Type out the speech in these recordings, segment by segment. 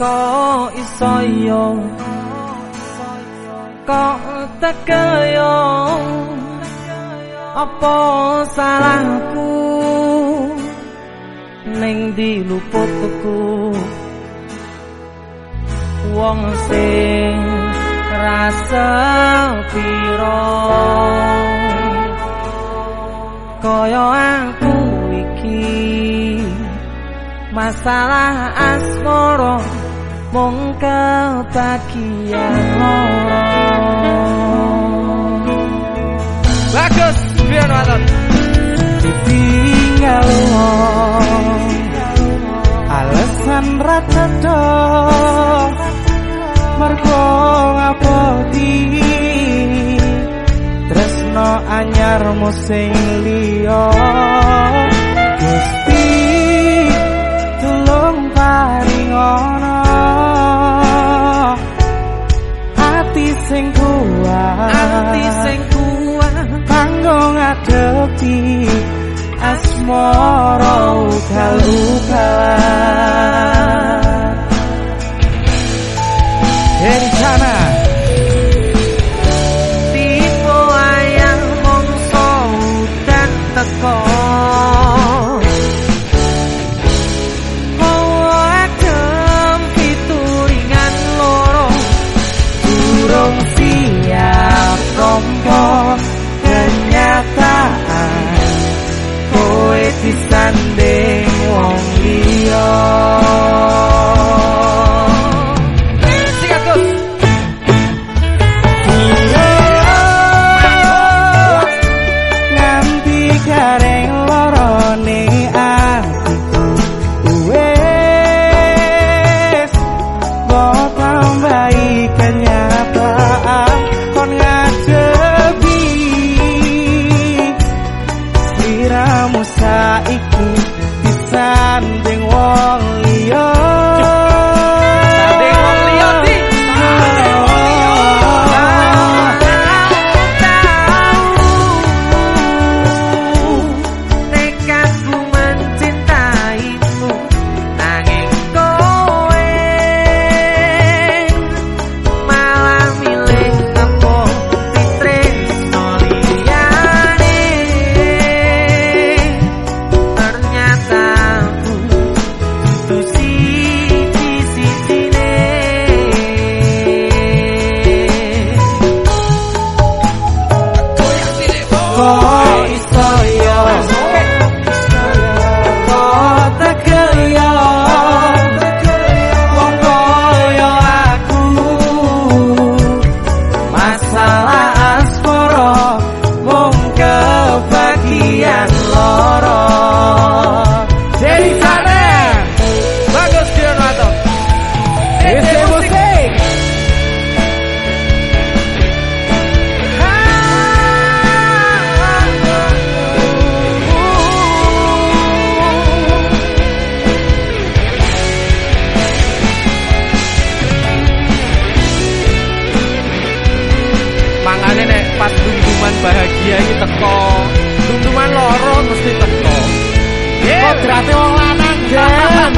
kok iso yo kok tekel yo apa salahku ning diluputku wong sing rasa piro kaya aku iki masalah asmara kebagian loro bagus biar waton ditinggal alasan rata mergo ngapoti tresno anyar musing liya ati asmoro kalu kalah bahagia iki teko. Dungduman loro mesti teko. Kodrate wong lanang jen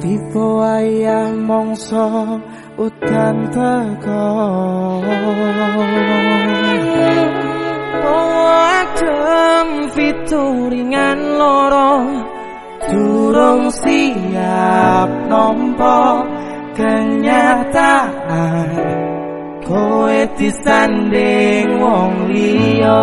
Tipe ayah mongso udan teko. Adem fituringan loro Durung siap nompo kenyataan Kowe disanding wong liya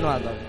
pero no.